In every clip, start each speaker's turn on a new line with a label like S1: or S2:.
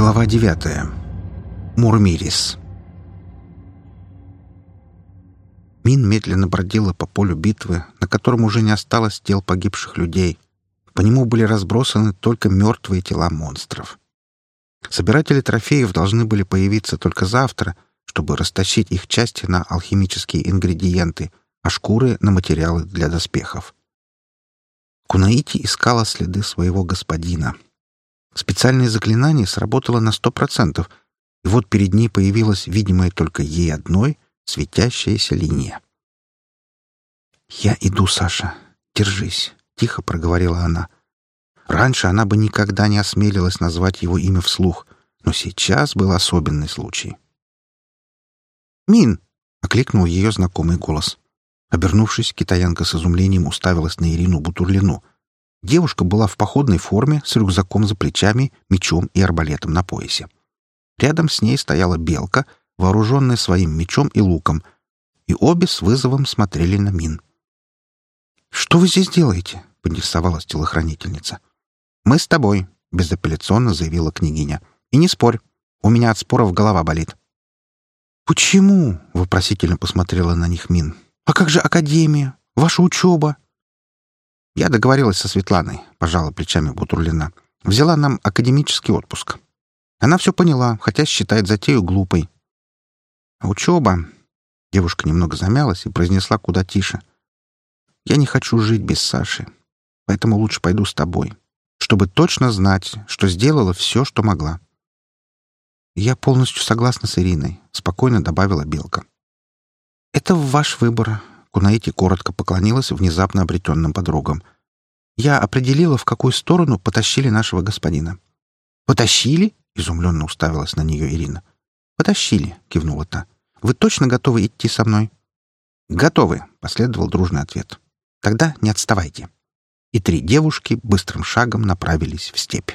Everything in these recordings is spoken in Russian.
S1: Глава 9. Мурмирис. Мин медленно бродила по полю битвы, на котором уже не осталось тел погибших людей. По нему были разбросаны только мертвые тела монстров. Собиратели трофеев должны были появиться только завтра, чтобы растащить их части на алхимические ингредиенты, а шкуры — на материалы для доспехов. Кунаити искала следы своего господина — Специальное заклинание сработало на сто процентов, и вот перед ней появилась видимая только ей одной светящаяся линия. «Я иду, Саша. Держись», — тихо проговорила она. Раньше она бы никогда не осмелилась назвать его имя вслух, но сейчас был особенный случай. «Мин!» — окликнул ее знакомый голос. Обернувшись, китаянка с изумлением уставилась на Ирину Бутурлину. Девушка была в походной форме с рюкзаком за плечами, мечом и арбалетом на поясе. Рядом с ней стояла белка, вооруженная своим мечом и луком, и обе с вызовом смотрели на Мин. «Что вы здесь делаете?» — поинтересовалась телохранительница. «Мы с тобой», — безапелляционно заявила княгиня. «И не спорь, у меня от споров голова болит». «Почему?» — вопросительно посмотрела на них Мин. «А как же академия? Ваша учеба?» Я договорилась со Светланой, пожала плечами Бутурлина. Взяла нам академический отпуск. Она все поняла, хотя считает затею глупой. А учеба... Девушка немного замялась и произнесла куда тише. «Я не хочу жить без Саши, поэтому лучше пойду с тобой, чтобы точно знать, что сделала все, что могла». «Я полностью согласна с Ириной», — спокойно добавила Белка. «Это ваш выбор, Кунаити коротко поклонилась внезапно обретенным подругам. «Я определила, в какую сторону потащили нашего господина». «Потащили?» — изумленно уставилась на нее Ирина. «Потащили», — кивнула та. «Вы точно готовы идти со мной?» «Готовы», — последовал дружный ответ. «Тогда не отставайте». И три девушки быстрым шагом направились в степь.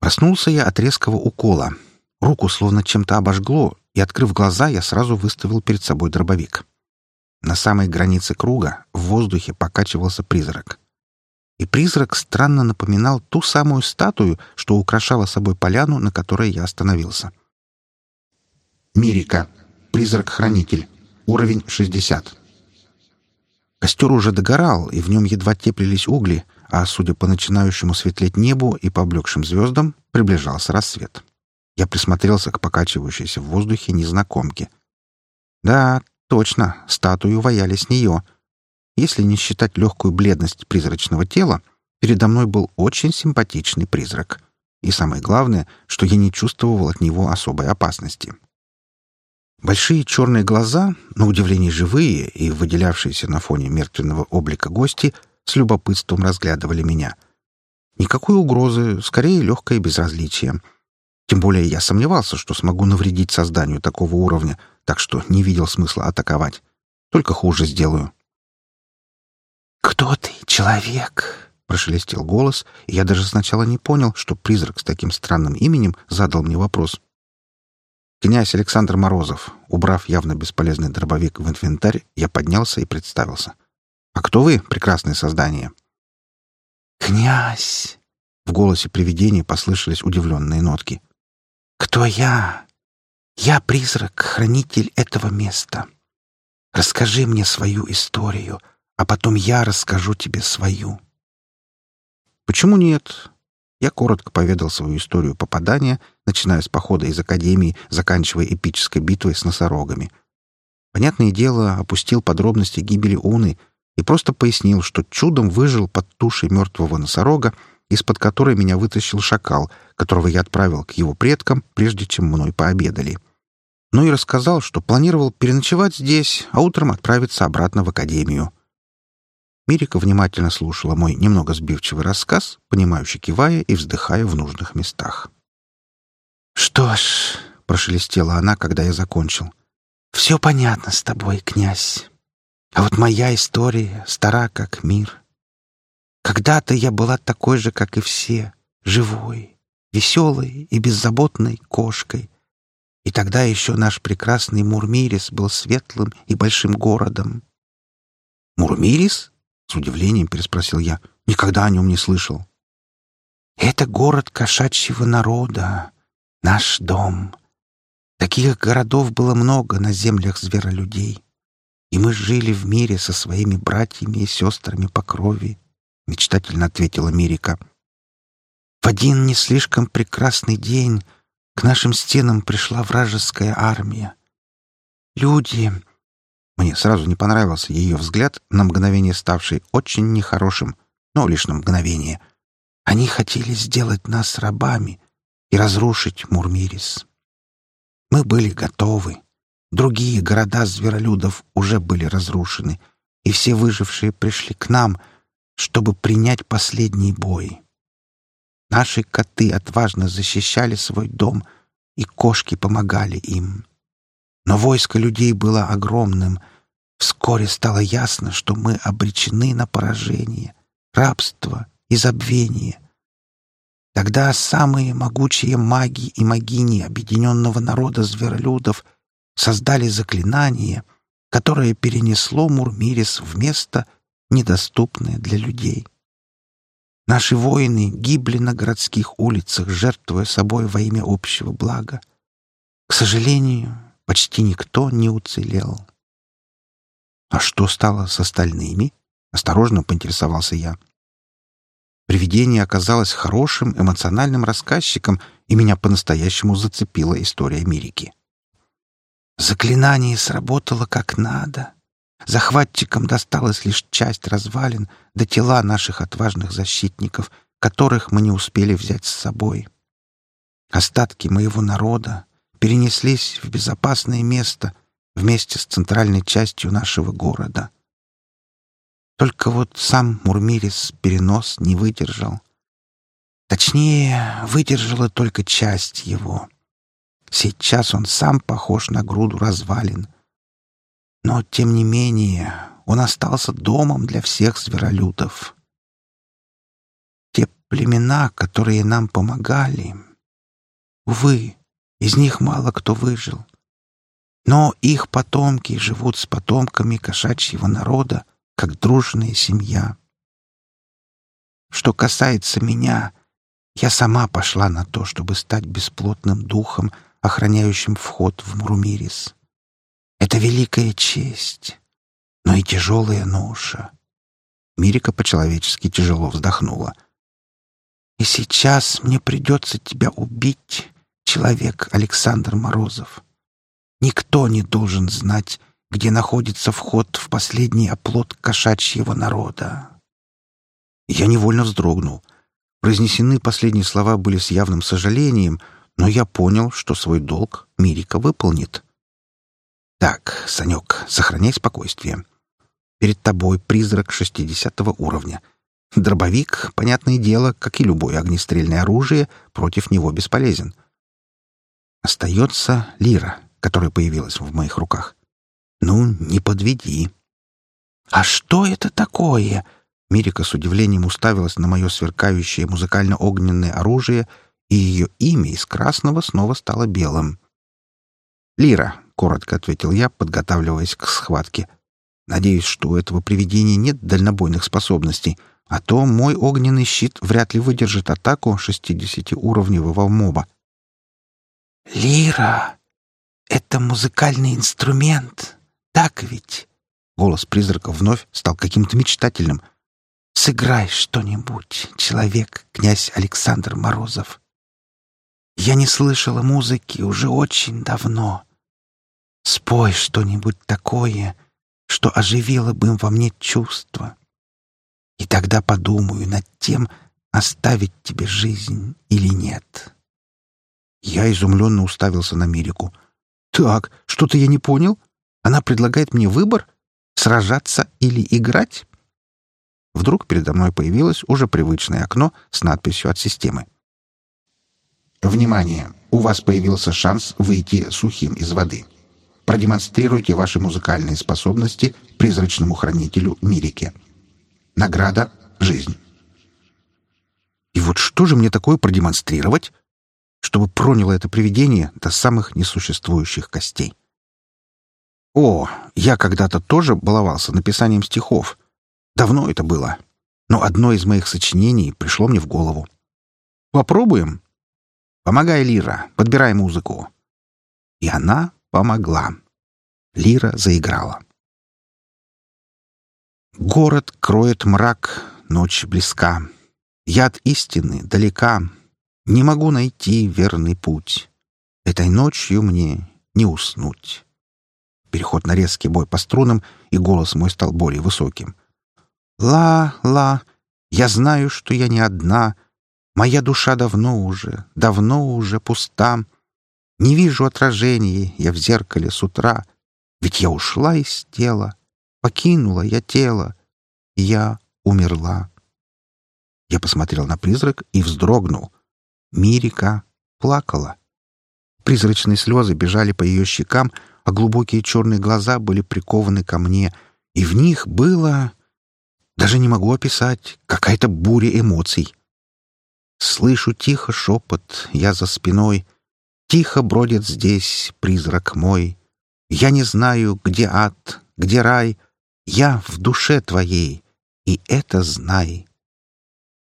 S1: Проснулся я от резкого укола. Руку словно чем-то обожгло, и, открыв глаза, я сразу выставил перед собой дробовик. На самой границе круга в воздухе покачивался призрак. И призрак странно напоминал ту самую статую, что украшала собой поляну, на которой я остановился. Мирика. Призрак-хранитель. Уровень 60. Костер уже догорал, и в нем едва теплились угли, а, судя по начинающему светлеть небу и поблекшим звездам, приближался рассвет. Я присмотрелся к покачивающейся в воздухе незнакомке. Да, точно, статую ваяли с нее. Если не считать легкую бледность призрачного тела, передо мной был очень симпатичный призрак. И самое главное, что я не чувствовал от него особой опасности. Большие черные глаза, на удивление живые и выделявшиеся на фоне мертвенного облика гости, с любопытством разглядывали меня. Никакой угрозы, скорее легкое безразличие — тем более я сомневался, что смогу навредить созданию такого уровня, так что не видел смысла атаковать. Только хуже сделаю.
S2: «Кто ты, человек?» — прошелестел голос, и я даже сначала не понял, что призрак с таким странным именем задал мне вопрос.
S1: «Князь Александр Морозов». Убрав явно бесполезный дробовик в инвентарь, я поднялся и представился. «А кто вы, прекрасное создание?»
S2: «Князь!»
S1: В голосе привидения послышались удивленные нотки.
S2: Кто я? Я призрак, хранитель этого места. Расскажи мне свою историю, а потом я расскажу тебе свою.
S1: Почему нет? Я коротко поведал свою историю попадания, начиная с похода из Академии, заканчивая эпической битвой с носорогами. Понятное дело, опустил подробности гибели Уны и просто пояснил, что чудом выжил под тушей мертвого носорога, из-под которой меня вытащил шакал, которого я отправил к его предкам, прежде чем мной пообедали. Ну и рассказал, что планировал переночевать здесь, а утром отправиться обратно в академию. Мирика внимательно слушала мой немного сбивчивый рассказ, понимающе кивая и вздыхая в нужных местах.
S2: «Что ж», — прошелестела она, когда я закончил, — «все понятно с тобой, князь. А вот моя история стара как мир. Когда-то я была такой же, как и все, живой, веселой и беззаботной кошкой. И тогда еще наш прекрасный Мурмирис был светлым и большим городом.
S1: «Мурмирис?» — с удивлением переспросил я. «Никогда о нем не слышал».
S2: Это город кошачьего народа, наш дом. Таких городов было много на землях зверолюдей. И мы жили в мире со своими братьями и сестрами по крови, — мечтательно ответила Мирика. В один не слишком прекрасный день к нашим стенам пришла вражеская армия. Люди... Мне сразу не понравился ее взгляд, на мгновение ставший очень нехорошим, но лишь на мгновение. Они хотели сделать нас рабами и разрушить Мурмирис. Мы были готовы. Другие города зверолюдов уже были разрушены, и все выжившие пришли к нам, чтобы принять последний бой. Наши коты отважно защищали свой дом, и кошки помогали им. Но войско людей было огромным. Вскоре стало ясно, что мы обречены на поражение, рабство и забвение. Тогда самые могучие маги и магини объединенного народа зверолюдов создали заклинание, которое перенесло Мурмирис в место, недоступное для людей. Наши воины гибли на городских улицах, жертвуя собой во имя общего блага. К сожалению, почти никто не уцелел. «А что стало с остальными?» — осторожно поинтересовался я. Привидение оказалось хорошим эмоциональным рассказчиком, и меня по-настоящему зацепила история Америки. Заклинание сработало как надо. Захватчикам досталась лишь часть развалин до тела наших отважных защитников, которых мы не успели взять с собой. Остатки моего народа перенеслись в безопасное место вместе с центральной частью нашего города. Только вот сам Мурмирис перенос не выдержал. Точнее, выдержала только часть его. Сейчас он сам похож на груду развалин. Но, тем не менее, он остался домом для всех зверолюдов. Те племена, которые нам помогали, увы, из них мало кто выжил. Но их потомки живут с потомками кошачьего народа, как дружная семья. Что касается меня, я сама пошла на то, чтобы стать бесплотным духом, охраняющим вход в Мурмирис. Это великая честь, но и тяжелая ноша. Мирика по-человечески тяжело вздохнула. «И сейчас мне придется тебя убить, человек Александр Морозов. Никто не должен знать, где находится вход в последний оплот кошачьего народа. Я невольно вздрогнул. Произнесены последние слова были с явным сожалением, но я понял, что свой долг Мирика выполнит. «Так, Санек, сохраняй спокойствие. Перед тобой призрак шестидесятого уровня. Дробовик, понятное дело, как и любое огнестрельное оружие, против него бесполезен. Остается лира, которая появилась в моих руках. Ну, не подведи. А что это такое? Мирика с удивлением уставилась на мое сверкающее музыкально-огненное оружие, и ее имя из красного снова стало белым. «Лира», — коротко ответил я, подготавливаясь к схватке. «Надеюсь, что у этого привидения нет дальнобойных способностей, а то мой огненный щит вряд ли выдержит атаку 60-уровневого моба». «Лира, это музыкальный инструмент», так ведь?» Голос призрака вновь стал каким-то мечтательным. «Сыграй что-нибудь, человек, князь Александр Морозов. Я не слышала музыки уже очень давно. Спой что-нибудь такое, что оживило бы во мне чувства. И тогда подумаю над тем, оставить тебе жизнь или нет». Я изумленно уставился на Мирику. «Так, что-то я не понял?» Она предлагает мне выбор — сражаться или играть. Вдруг передо мной появилось уже привычное окно с надписью от системы. Внимание! У вас появился шанс выйти сухим из воды. Продемонстрируйте ваши музыкальные способности призрачному хранителю Мирике. Награда — жизнь. И вот что же мне такое продемонстрировать, чтобы проняло это привидение до самых несуществующих костей? О, я когда-то тоже баловался написанием стихов. Давно это было. Но одно из моих сочинений пришло мне в голову.
S1: Попробуем? Помогай, Лира, подбирай музыку. И она помогла. Лира заиграла. Город кроет мрак, ночь близка. Я от истины далека. Не могу найти верный путь. Этой ночью мне не уснуть. Переход на резкий бой по струнам, и голос мой стал более высоким. «Ла-ла, я знаю, что я не одна. Моя душа давно уже, давно уже пуста. Не вижу отражения я в зеркале с утра. Ведь я ушла из тела, покинула я тело. Я умерла». Я посмотрел на призрак и вздрогнул. Мирика плакала. Призрачные слезы бежали по ее щекам, а глубокие черные глаза были прикованы ко мне, и в них было... Даже не могу описать, какая-то буря эмоций. Слышу тихо шепот, я за спиной. Тихо бродит здесь призрак мой. Я не знаю, где ад, где рай. Я в душе твоей, и это знай.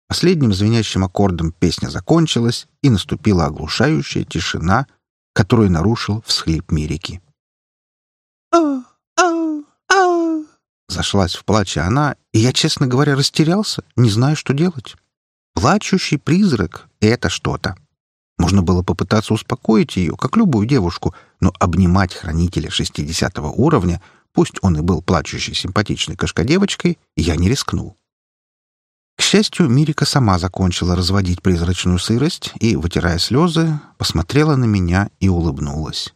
S1: Последним звенящим аккордом песня закончилась, и наступила оглушающая тишина, которую нарушил всхлип Мирики. Зашлась в плаче она, и я, честно говоря, растерялся, не знаю, что делать. Плачущий призрак — это что-то. Можно было попытаться успокоить ее, как любую девушку, но обнимать хранителя шестидесятого уровня, пусть он и был плачущей симпатичной кошкодевочкой, я не рискнул. К счастью, Мирика сама закончила разводить призрачную сырость и, вытирая слезы, посмотрела на меня и улыбнулась.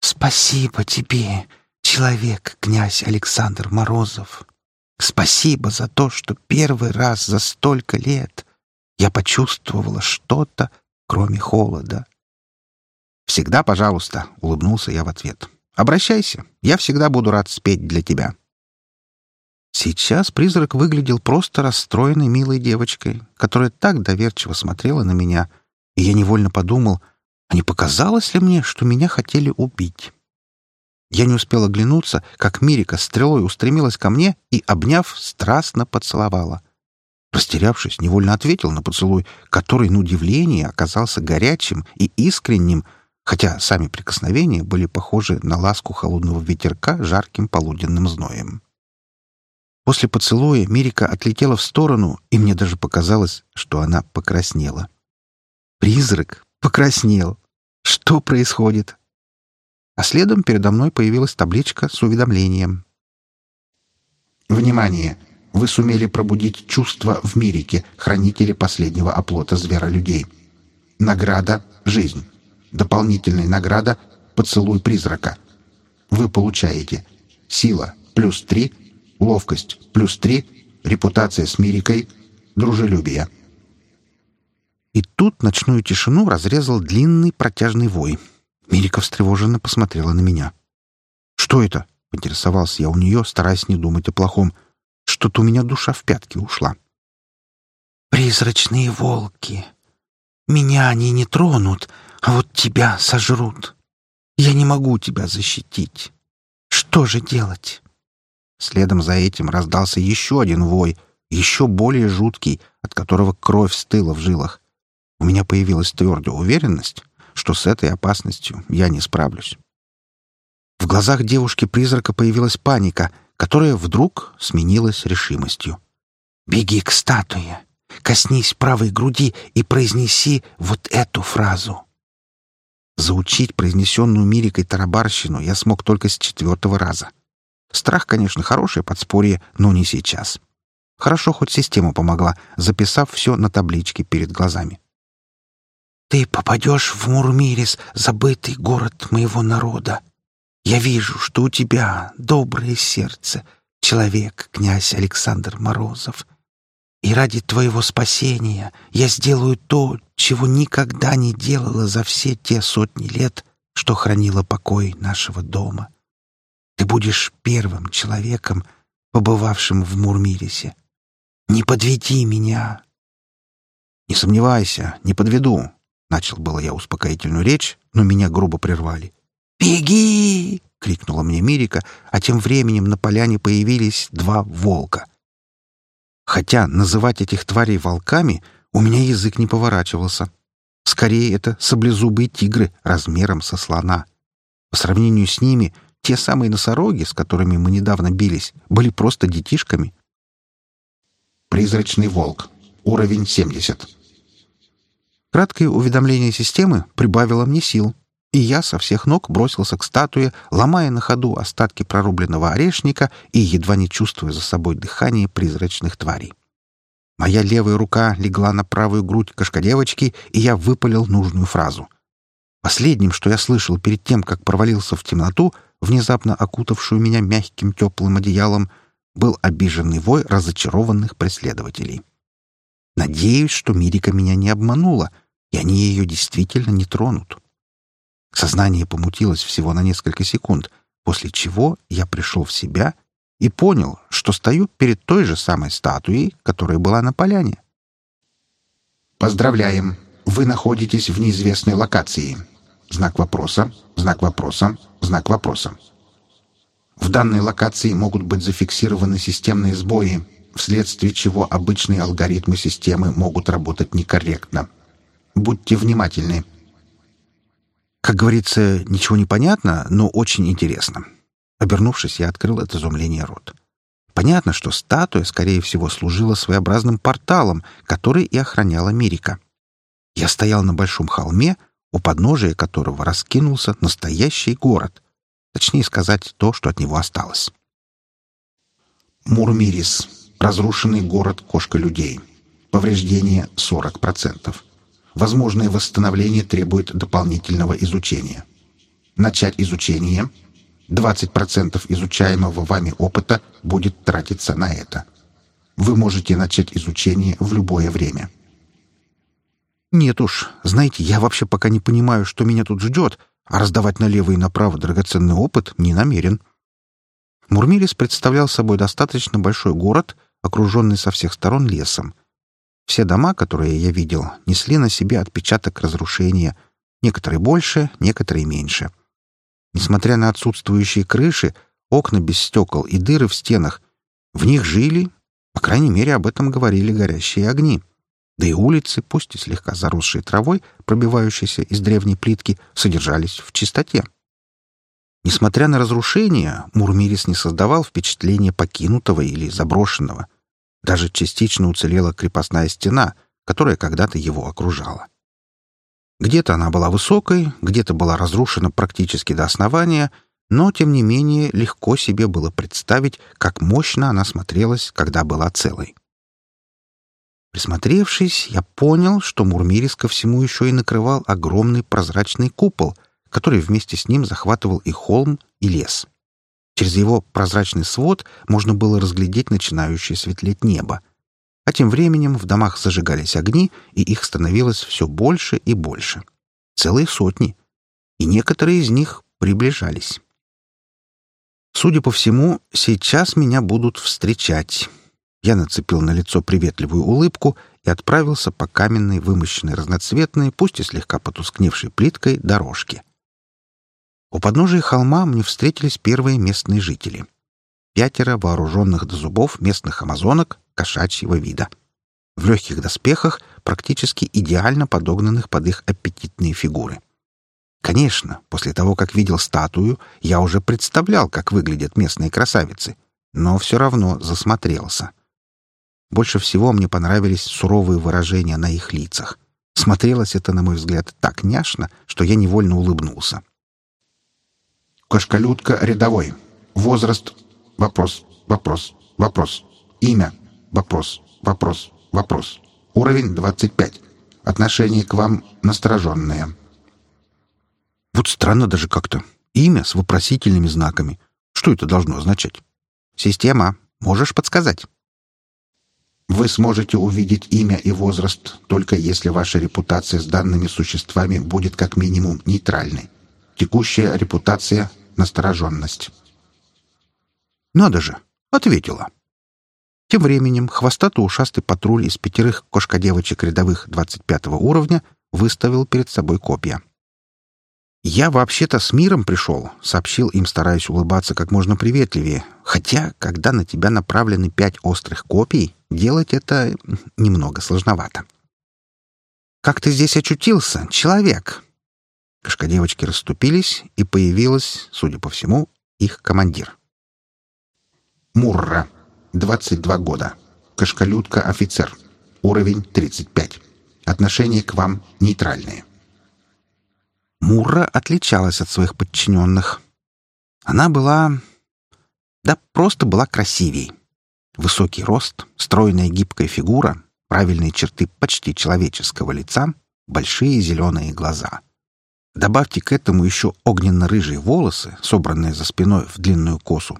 S1: «Спасибо тебе, человек, князь Александр Морозов. Спасибо за то, что первый раз за столько лет я почувствовала что-то, кроме холода». «Всегда, пожалуйста», — улыбнулся я в ответ. «Обращайся, я всегда буду рад спеть для тебя». Сейчас призрак выглядел просто расстроенной милой девочкой, которая так доверчиво смотрела на меня, и я невольно подумал, а не показалось ли мне, что меня хотели убить? Я не успел оглянуться, как Мирика стрелой устремилась ко мне и, обняв, страстно поцеловала. Растерявшись, невольно ответил на поцелуй, который, на удивление, оказался горячим и искренним, хотя сами прикосновения были похожи на ласку холодного ветерка жарким полуденным зноем. После поцелуя Мирика отлетела в сторону, и мне даже показалось, что она покраснела. Призрак покраснел. Что происходит? А следом передо мной появилась табличка с уведомлением.
S2: Внимание! Вы сумели пробудить чувства в Мирике, хранителе последнего оплота зверолюдей. Награда — жизнь. Дополнительная награда — поцелуй призрака. Вы получаете сила — плюс три — ловкость — плюс три, репутация с Мирикой, дружелюбие.
S1: И тут ночную тишину разрезал длинный протяжный вой. Мирика встревоженно посмотрела на меня. «Что это?» — поинтересовался я у нее, стараясь не думать о плохом. «Что-то у меня душа в пятки ушла».
S2: «Призрачные волки. Меня они не тронут, а вот тебя сожрут. Я не могу тебя защитить. Что же делать?»
S1: Следом за этим раздался еще один вой, еще более жуткий, от которого кровь стыла в жилах. У меня появилась твердая уверенность, что с этой опасностью я не справлюсь. В глазах девушки-призрака появилась паника, которая вдруг сменилась решимостью.
S2: «Беги к статуе, коснись правой груди и произнеси вот эту фразу».
S1: Заучить произнесенную Мирикой тарабарщину я смог только с четвертого раза — Страх, конечно, хорошее подспорье, но не сейчас. Хорошо, хоть система помогла, записав все на табличке перед глазами.
S2: «Ты попадешь в Мурмирис, забытый город моего народа. Я вижу, что у тебя доброе сердце, человек, князь Александр Морозов. И ради твоего спасения я сделаю то, чего никогда не делала за все те сотни лет, что хранила покой нашего дома. Ты будешь первым человеком, побывавшим в Мурмирисе. Не подведи меня!»
S1: «Не сомневайся, не подведу!» Начал было я успокоительную речь, но меня грубо прервали.
S2: «Беги!»
S1: — крикнула мне Мирика, а тем временем на поляне появились два волка. Хотя называть этих тварей волками У меня язык не поворачивался. Скорее, это саблезубые тигры размером со слона. По сравнению с ними, те самые носороги, с которыми мы недавно бились, были просто детишками.
S2: Призрачный волк. Уровень 70.
S1: Краткое уведомление системы прибавило мне сил, и я со всех ног бросился к статуе, ломая на ходу остатки прорубленного орешника и едва не чувствуя за собой дыхание призрачных тварей. Моя левая рука легла на правую грудь кошкодевочки, и я выпалил нужную фразу. Последним, что я слышал перед тем, как провалился в темноту, внезапно окутавшую меня мягким теплым одеялом, был обиженный вой разочарованных преследователей. Надеюсь, что Мирика меня не обманула, и они ее действительно не тронут. Сознание помутилось всего на несколько секунд, после чего я пришел в себя и понял, что стою перед той же самой статуей, которая была на поляне.
S2: «Поздравляем! Вы находитесь в неизвестной локации. Знак вопроса, знак вопроса, знак вопроса. В данной локации могут быть зафиксированы системные сбои, вследствие чего обычные алгоритмы системы могут работать некорректно. Будьте внимательны.
S1: Как говорится, ничего не понятно, но очень интересно. Обернувшись, я открыл от изумления рот. Понятно, что статуя, скорее всего, служила своеобразным порталом, который и охраняла Мирика. Я стоял на большом холме, у подножия которого раскинулся настоящий город. Точнее сказать, то, что от него осталось.
S2: Мурмирис. Разрушенный город кошка-людей. Повреждение 40%. Возможное восстановление требует дополнительного изучения. Начать изучение. 20% изучаемого вами опыта будет тратиться на это. Вы можете начать изучение в любое время.
S1: Нет уж, знаете, я вообще пока не понимаю, что меня тут ждет, а раздавать налево и направо драгоценный опыт не намерен. Мурмирис представлял собой достаточно большой город, окруженный со всех сторон лесом. Все дома, которые я видел, несли на себе отпечаток разрушения, некоторые больше, некоторые меньше. Несмотря на отсутствующие крыши, окна без стекол и дыры в стенах, в них жили, по крайней мере, об этом говорили горящие огни. Да и улицы, пусть и слегка заросшие травой, пробивающиеся из древней плитки, содержались в чистоте. Несмотря на разрушения, Мурмирис не создавал впечатления покинутого или заброшенного. Даже частично уцелела крепостная стена, которая когда-то его окружала. Где-то она была высокой, где-то была разрушена практически до основания, но, тем не менее, легко себе было представить, как мощно она смотрелась, когда была целой. Присмотревшись, я понял, что Мурмирис ко всему еще и накрывал огромный прозрачный купол, который вместе с ним захватывал и холм, и лес. Через его прозрачный свод можно было разглядеть начинающее светлеть небо. А тем временем в домах зажигались огни, и их становилось все больше и больше. Целые сотни. И некоторые из них приближались. Судя по всему, сейчас меня будут встречать. Я нацепил на лицо приветливую улыбку и отправился по каменной, вымощенной разноцветной, пусть и слегка потускневшей плиткой, дорожке. У подножия холма мне встретились первые местные жители. Пятеро вооруженных до зубов местных амазонок кошачьего вида. В легких доспехах, практически идеально подогнанных под их аппетитные фигуры. Конечно, после того, как видел статую, я уже представлял, как выглядят местные красавицы, но все равно засмотрелся. Больше всего мне понравились суровые выражения на их лицах. Смотрелось это, на мой взгляд, так няшно, что я невольно улыбнулся.
S2: Кошколютка рядовой. Возраст. Вопрос. Вопрос. Вопрос. Имя. Вопрос. Вопрос. Вопрос. Уровень 25. Отношение к вам настороженное.
S1: Вот странно даже как-то. Имя с вопросительными знаками. Что это должно означать? Система, можешь подсказать?
S2: Вы сможете увидеть имя и возраст, только если ваша репутация с данными существами будет как минимум нейтральной. Текущая репутация настороженность.
S1: «Надо же!» — ответила. Тем временем хвостато-ушастый патруль из пятерых кошкодевочек рядовых 25 уровня выставил перед собой копья. «Я вообще-то с миром пришел», — сообщил им, стараясь улыбаться как можно приветливее. «Хотя, когда на тебя направлены пять острых копий, делать это немного сложновато». «Как ты здесь очутился, человек?» Кошкодевочки расступились, и появилась, судя по всему, их командир.
S2: Мурра. 22 года. Кошколюдка-офицер. Уровень 35. Отношение к вам нейтральное.
S1: Мурра отличалась от своих подчиненных. Она была... Да просто была красивей. Высокий рост, стройная гибкая фигура, правильные черты почти человеческого лица, большие зеленые глаза. Добавьте к этому еще огненно-рыжие волосы, собранные за спиной в длинную косу,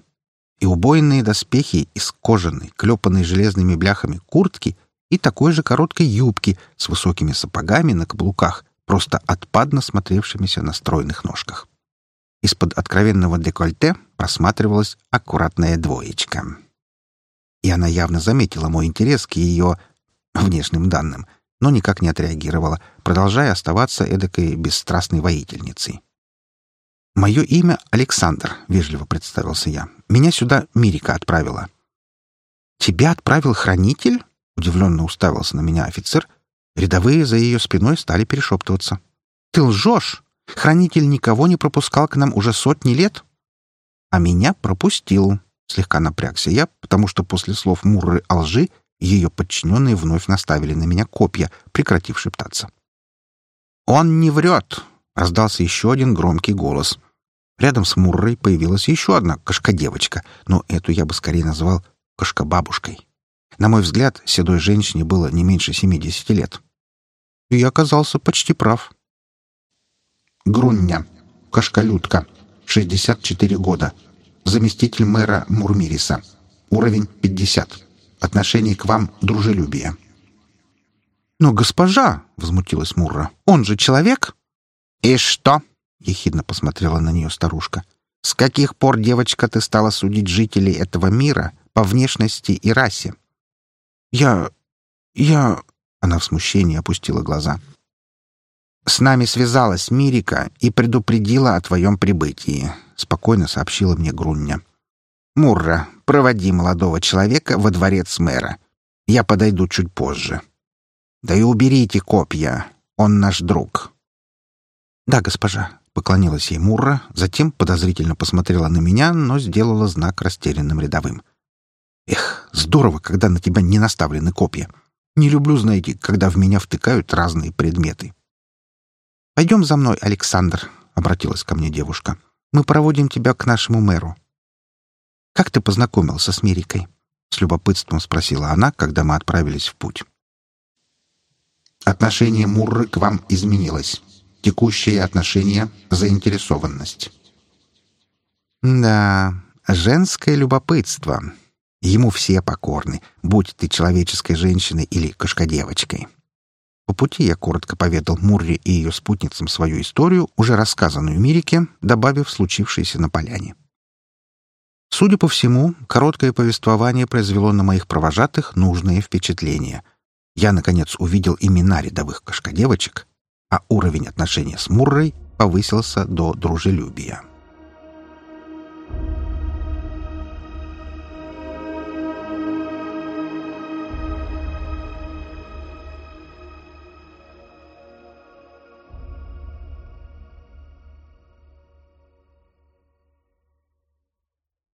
S1: и убойные доспехи из кожаной, клепанной железными бляхами куртки и такой же короткой юбки с высокими сапогами на каблуках, просто отпадно смотревшимися на стройных ножках. Из-под откровенного декольте просматривалась аккуратная двоечка. И она явно заметила мой интерес к ее внешним данным, но никак не отреагировала, продолжая оставаться эдакой бесстрастной воительницей. «Мое имя Александр», — вежливо представился я. «Меня сюда Мирика отправила». «Тебя отправил хранитель?» — удивленно уставился на меня офицер. Рядовые за ее спиной стали перешептываться. «Ты лжешь! Хранитель никого не пропускал к нам уже сотни лет?» «А меня пропустил», — слегка напрягся я, потому что после слов Мурры о лжи ее подчиненные вновь наставили на меня копья, прекратив шептаться. «Он не врет!» — раздался еще один громкий голос. Рядом с Муррой появилась еще одна кошка-девочка, но эту я бы скорее назвал кошка-бабушкой. На мой взгляд, седой женщине было не меньше семидесяти лет. И я оказался почти прав.
S2: Груння. Кошкалютка. 64 года. Заместитель мэра Мурмириса. Уровень 50. Отношение к вам дружелюбие.
S1: «Но госпожа!» — возмутилась Мурра. «Он же человек!» «И что?» — ехидно посмотрела на нее старушка. «С каких пор, девочка, ты стала судить жителей этого мира по внешности и расе?» «Я... я...» — она в смущении опустила глаза. «С нами связалась Мирика и предупредила о твоем прибытии», — спокойно сообщила мне Груння. «Мурра, проводи молодого человека во дворец мэра. Я подойду чуть позже». «Да и уберите копья. Он наш друг». «Да, госпожа», — поклонилась ей Мурра, затем подозрительно посмотрела на меня, но сделала знак растерянным рядовым. «Эх, здорово, когда на тебя не наставлены копья. Не люблю, знаете, когда в меня втыкают разные предметы». «Пойдем за мной, Александр», — обратилась ко мне девушка. «Мы проводим тебя к нашему мэру». «Как ты познакомился с Мирикой?» — с любопытством спросила она, когда мы отправились в путь.
S2: Отношение Мурры к вам изменилось. Текущее отношение — заинтересованность.
S1: Да, женское любопытство. Ему все покорны, будь ты человеческой женщиной или кошкодевочкой. По пути я коротко поведал Мурре и ее спутницам свою историю, уже рассказанную Мирике, добавив случившееся на поляне. Судя по всему, короткое повествование произвело на моих провожатых нужное впечатление — я, наконец, увидел имена рядовых кошкодевочек, а уровень отношения с Муррой повысился до дружелюбия.